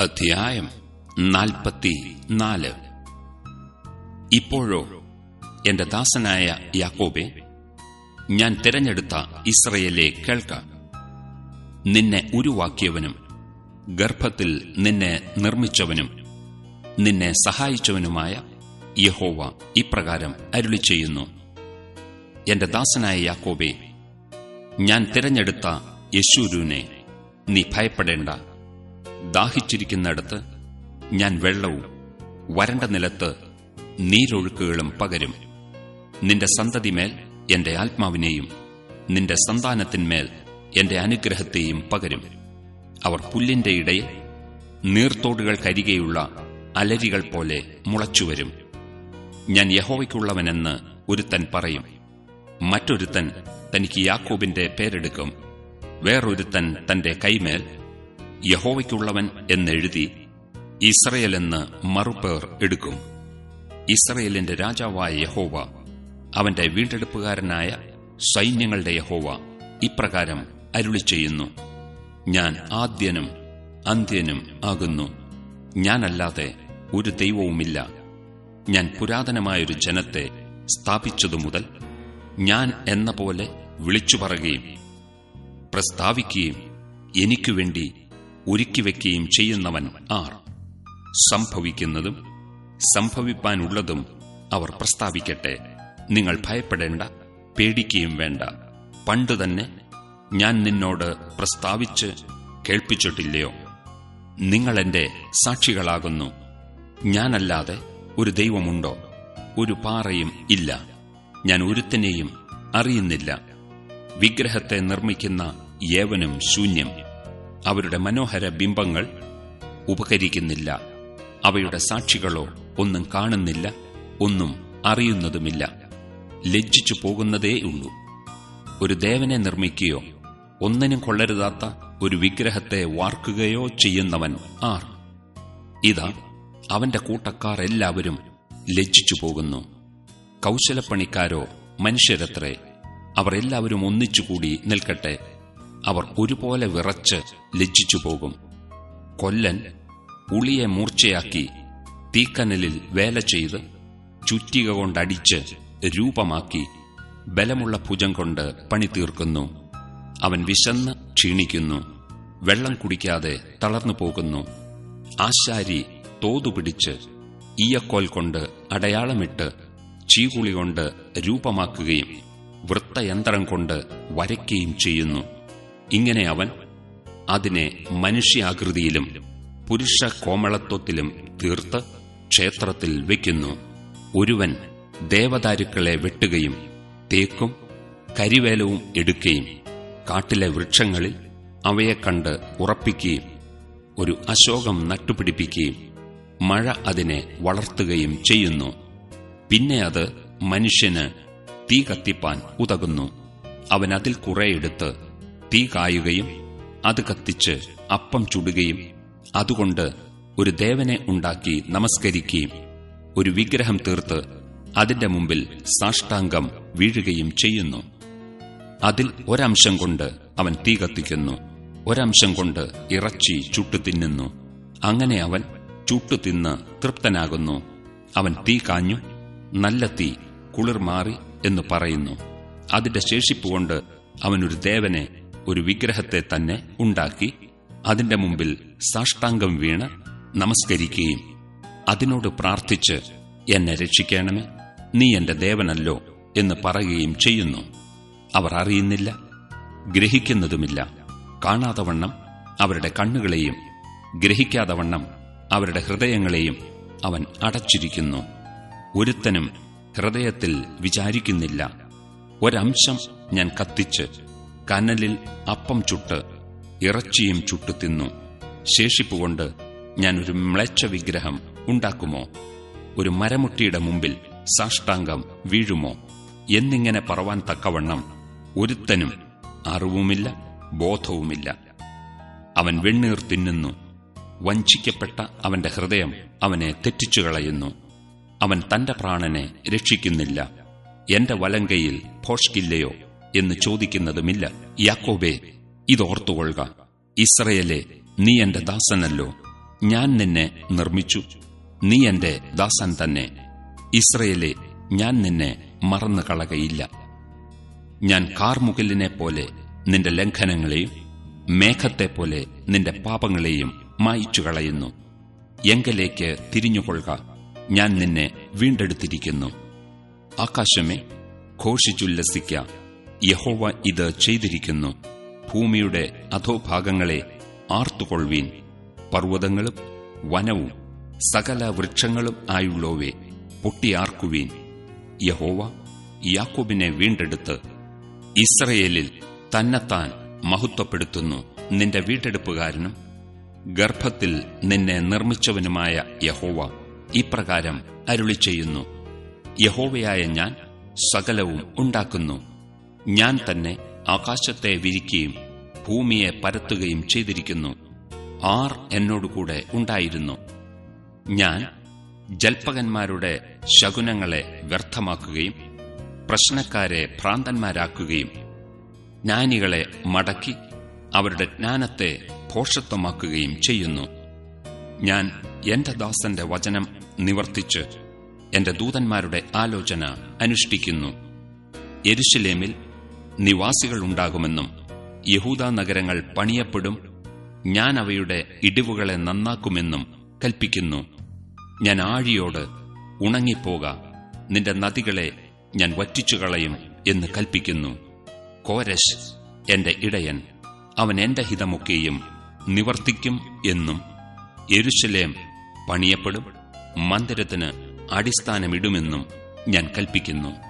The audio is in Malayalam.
അധ്യായം നാൽപ്പത്തി നാല്. ഇപ്പോഴോ എന്റെ ദാസനായ യാക്കോബെ ഞാൻ തിരഞ്ഞെടുത്ത ഇസ്രയേലെ കേൾക്ക. നിന്നെ ഉരുവാക്കിയവനും ഗർഭത്തിൽ നിന്നെ നിർമ്മിച്ചവനും നിന്നെ സഹായിച്ചവനുമായ യഹോവ ഇപ്രകാരം അരുളി ചെയ്യുന്നു എന്റെ ദാസനായ യാക്കോബെ ഞാൻ തിരഞ്ഞെടുത്ത യശൂരുവിനെ നീ ഭയപ്പെടേണ്ട. ദാഹിച്ചിരിക്കുന്നിടത്ത് ഞാൻ വെള്ളവും വരണ്ട നിലത്ത് നീരൊഴുക്കുകളും പകരും. നിന്റെ സന്തതിമേൽ എന്റെ ആത്മാവിനെയും നിന്റെ സന്താനത്തിന്മേൽ എന്റെ അനുഗ്രഹത്തെയും പകരും. അവർ പുല്ലിന്റെ ഇടയിൽ നീർത്തോടുകൾക്കരികെയുള്ള അലരികൾ പോലെ മുളച്ചുവരും. ഞാൻ യഹോവയ്ക്കുള്ളവനെന്ന് ഒരുത്തൻ പറയും. മറ്റൊരുത്തൻ തനിക്ക് യാക്കോബിന്റെ പേരെടുക്കും. വേറൊരുത്തൻ തന്റെ കൈമേൽ യഹോവയ്ക്കുള്ളവൻ എന്നെഴുതി ഇസ്രയേൽ എന്ന് മറുപേർ എടുക്കും. ഇസ്രയേലിന്റെ രാജാവായ യഹോവ അവന്റെ വീണ്ടെടുപ്പുകാരനായ സൈന്യങ്ങളുടെ യഹോവ ഇപ്രകാരം അരുളി ചെയ്യുന്നു ഞാൻ ആദ്യനും അന്ത്യനും ആകുന്നു. ഞാനല്ലാതെ ഒരു ദൈവവുമില്ല. ഞാൻ പുരാതനമായൊരു ജനത്തെ സ്ഥാപിച്ചതു മുതൽ ഞാൻ എന്ന പോലെ വിളിച്ചു പറയുകയും പ്രസ്താവിക്കുകയും എനിക്കുവേണ്ടി ഒരുക്കിവെക്കുകയും ചെയ്യുന്നവൻ ആർ. സംഭവിക്കുന്നതും സംഭവിപ്പാനുള്ളതും അവർ പ്രസ്താവിക്കട്ടെ. നിങ്ങൾ ഭയപ്പെടേണ്ട പേടിക്കുകയും വേണ്ട. പണ്ടുതന്നെ ഞാൻ നിന്നോട് പ്രസ്താവിച്ച് കേൾപ്പിച്ചിട്ടില്ലയോ? നിങ്ങളെന്റെ സാക്ഷികളാകുന്നു. ഞാനല്ലാതെ ഒരു ദൈവമുണ്ടോ? ഒരു പാറയും ഇല്ല. ഞാൻ ഒരുത്തിനെയും അറിയുന്നില്ല. വിഗ്രഹത്തെ നിർമ്മിക്കുന്ന ഏവനും ശൂന്യം. അവരുടെ മനോഹര ബിംബങ്ങൾ ഉപകരിക്കുന്നില്ല. അവയുടെ സാക്ഷികളോ ഒന്നും കാണുന്നില്ല ഒന്നും അറിയുന്നതുമില്ല. ലജ്ജിച്ചു പോകുന്നതേയുള്ളൂ ഒരു ദേവനെ നിർമ്മിക്കുകയോ ഒന്നിനും കൊള്ളരുതാത്ത ഒരു വിഗ്രഹത്തെ വാർക്കുകയോ ചെയ്യുന്നവൻ ആർ. ഇതാ അവന്റെ കൂട്ടക്കാർ എല്ലാവരും ലജ്ജിച്ചു പോകുന്നു. കൗശലപ്പണിക്കാരോ മനുഷ്യരത്രേ അവർ എല്ലാവരും ഒന്നിച്ചുകൂടി നിൽക്കട്ടെ. അവർ ഒരുപോലെ വിറച്ച് ലജ്ജിച്ചു പോകും. കൊല്ലൻ ഉളിയെ മൂർച്ചയാക്കി തീക്കനലിൽ വേല ചെയ്ത് ചുറ്റിക കൊണ്ടടിച്ച് രൂപമാക്കി ബലമുള്ള ഭുജം കൊണ്ട് പണി തീർക്കുന്നു. അവൻ വിശന്ന് ക്ഷീണിക്കുന്നു. വെള്ളം കുടിക്കാതെ തളർന്നു പോകുന്നു. ആശാരി തോതുപിടിച്ച് ഈയക്കോൽ കൊണ്ട് അടയാളമിട്ട് ചീകുളി കൊണ്ട് രൂപമാക്കുകയും വൃത്തയന്ത്രം കൊണ്ട് വരയ്ക്കുകയും ചെയ്യുന്നു. ഇങ്ങനെ അവൻ അതിനെ മനുഷ്യാകൃതിയിലും പുരുഷ കോമളത്വത്തിലും തീർത്ത് ക്ഷേത്രത്തിൽ വയ്ക്കുന്നു. ഒരുവൻ ദേവദാരുക്കളെ വെട്ടുകയും തേക്കും കരിവേലവും എടുക്കുകയും കാട്ടിലെ വൃക്ഷങ്ങളിൽ അവയെ കണ്ട് ഉറപ്പിക്കുകയും ഒരു അശോകം നട്ടുപിടിപ്പിക്കുകയും മഴ അതിനെ വളർത്തുകയും ചെയ്യുന്നു. പിന്നെ അത് മനുഷ്യന് തീ കത്തിപ്പാൻ ഉതകുന്നു. അവനതിൽ കുറെയെടുത്ത് തീ കായുകയും അത് കത്തിച്ച് അപ്പം ചുടുകയും അതുകൊണ്ട് ഒരു ദേവനെ ഉണ്ടാക്കി നമസ്കരിക്കുകയും ഒരു വിഗ്രഹം തീർത്ത് അതിന്റെ മുമ്പിൽ സാഷ്ടാംഗം വീഴുകയും ചെയ്യുന്നു. അതിൽ ഒരംശം കൊണ്ട് അവൻ തീ കത്തിക്കുന്നു. ഒരംശം കൊണ്ട് ഇറച്ചി ചുട്ടു തിന്നുന്നു. അങ്ങനെ അവൻ ചുട്ടു തിന്ന് തൃപ്തനാകുന്നു. അവൻ തീ കാഞ്ഞു നല്ല തീ കുളിർ മാറി എന്ന് പറയുന്നു. അതിന്റെ ശേഷിപ്പുകൊണ്ട് അവനൊരു ദേവനെ ഒരു വിഗ്രഹത്തെ തന്നെ ഉണ്ടാക്കി അതിന്റെ മുമ്പിൽ സാഷ്ടാംഗം വീണ് നമസ്കരിക്കുകയും അതിനോട് പ്രാർത്ഥിച്ച് എന്നെ രക്ഷിക്കണമേ നീ എന്റെ ദേവനല്ലോ എന്ന് പറയുകയും ചെയ്യുന്നു. അവർ അറിയുന്നില്ല ഗ്രഹിക്കുന്നതുമില്ല. കാണാതവണ്ണം അവരുടെ കണ്ണുകളെയും ഗ്രഹിക്കാതവണ്ണം അവരുടെ ഹൃദയങ്ങളെയും അവൻ അടച്ചിരിക്കുന്നു. ഒരുത്തനും ഹൃദയത്തിൽ വിചാരിക്കുന്നില്ല. ഒരംശം ഞാൻ കത്തിച്ച് കനലിൽ അപ്പം ചുട്ട് ഇറച്ചിയും ചുട്ടു തിന്നു. ശേഷിപ്പുകൊണ്ട് ഞാൻ ഒരു മ്ലേച്ഛ വിഗ്രഹം ഉണ്ടാക്കുമോ? ഒരു മരമുട്ടിയുടെ മുമ്പിൽ സാഷ്ടാംഗം വീഴുമോ? എന്നിങ്ങനെ പറവാൻ തക്കവണ്ണം ഒരുത്തനും അറിവുമില്ല ബോധവുമില്ല. അവൻ വെണ്ണീർ തിന്നുന്നു. വഞ്ചിക്കപ്പെട്ട അവന്റെ ഹൃദയം അവനെ തെറ്റിച്ചു കളയുന്നു. അവൻ തന്റെ പ്രാണനെ രക്ഷിക്കുന്നില്ല. എന്റെ വലങ്കയിൽ ഭോഷ്കില്ലയോ? എന്ന് ചോദിക്കുന്നതുമില്ല. യാക്കോബേ ഇതോർത്തുകൊള്ളുക ഇസ്രയേലെ നീ എന്റെ ദാസനല്ലോ. ഞാൻ നിന്നെ നിർമ്മിച്ചു. നീ എന്റെ ദാസൻ തന്നെ. ഇസ്രയേലെ ഞാൻ നിന്നെ മറന്നു കളകയില്ല ഞാൻ കാർമുകിലിനെ പോലെ നിന്റെ ലംഘനങ്ങളെയും മേഘത്തെപ്പോലെ നിന്റെ പാപങ്ങളെയും മായിച്ചു കളയുന്നു എങ്കലേക്ക് തിരിഞ്ഞുകൊള്ളുക. ഞാൻ നിന്നെ വീണ്ടെടുത്തിരിക്കുന്നു. ആകാശമേ ഘോഷിച്ചുല്ലസിക്ക. യഹോവ ഇത് ചെയ്തിരിക്കുന്നു. ഭൂമിയുടെ അധോഭാഗങ്ങളെ ആർത്തുകൊള്ളുവീൻ. പർവതങ്ങളും വനവും സകല വൃക്ഷങ്ങളും ആയുള്ളോവേ പൊട്ടിയാർക്കുവീൻ. യഹോവ യാക്കോബിനെ വീണ്ടെടുത്ത് ഇസ്രയേലിൽ തന്നെത്താൻ മഹത്വപ്പെടുത്തുന്നു. നിന്റെ വീട്ടെടുപ്പുകാരനും ഗർഭത്തിൽ നിന്നെ നിർമ്മിച്ചവനുമായ യഹോവ ഇപ്രകാരം അരുളി ചെയ്യുന്നു യഹോവയായ ഞാൻ സകലവും ഉണ്ടാക്കുന്നു. ഞാൻ തന്നെ ആകാശത്തെ വിരിക്കുകയും ഭൂമിയെ പരത്തുകയും ചെയ്തിരിക്കുന്നു. ആർ എന്നോടുകൂടെ ഉണ്ടായിരുന്നു. ഞാൻ ജൽപ്പകന്മാരുടെ ശകുനങ്ങളെ വ്യർത്ഥമാക്കുകയും പ്രശ്നക്കാരെ ഭ്രാന്തന്മാരാക്കുകയും ജ്ഞാനികളെ മടക്കി അവരുടെ ജ്ഞാനത്തെ ഭോഷത്വമാക്കുകയും ചെയ്യുന്നു. ഞാൻ എന്റെ ദാസന്റെ വചനം നിവർത്തിച്ച് എന്റെ ദൂതന്മാരുടെ ആലോചന അനുഷ്ഠിക്കുന്നു. എരുശലേമിൽ നിവാസികളുണ്ടാകുമെന്നും യഹൂദ നഗരങ്ങൾ പണിയപ്പെടും ഞാൻ അവയുടെ ഇടിവുകളെ നന്നാക്കുമെന്നും കൽപ്പിക്കുന്നു. ഞാൻ ആഴിയോട് ഉണങ്ങിപ്പോക നിന്റെ നദികളെ ഞാൻ വറ്റിച്ചുകളയും എന്ന് കൽപ്പിക്കുന്നു. കോരശ് എന്റെ ഇടയൻ അവൻ എന്റെ ഹിതമൊക്കെയും നിവർത്തിക്കും എന്നും എരുശലേം പണിയപ്പെടും മന്ദിരത്തിന് അടിസ്ഥാനമിടുമെന്നും ഞാൻ കൽപ്പിക്കുന്നു.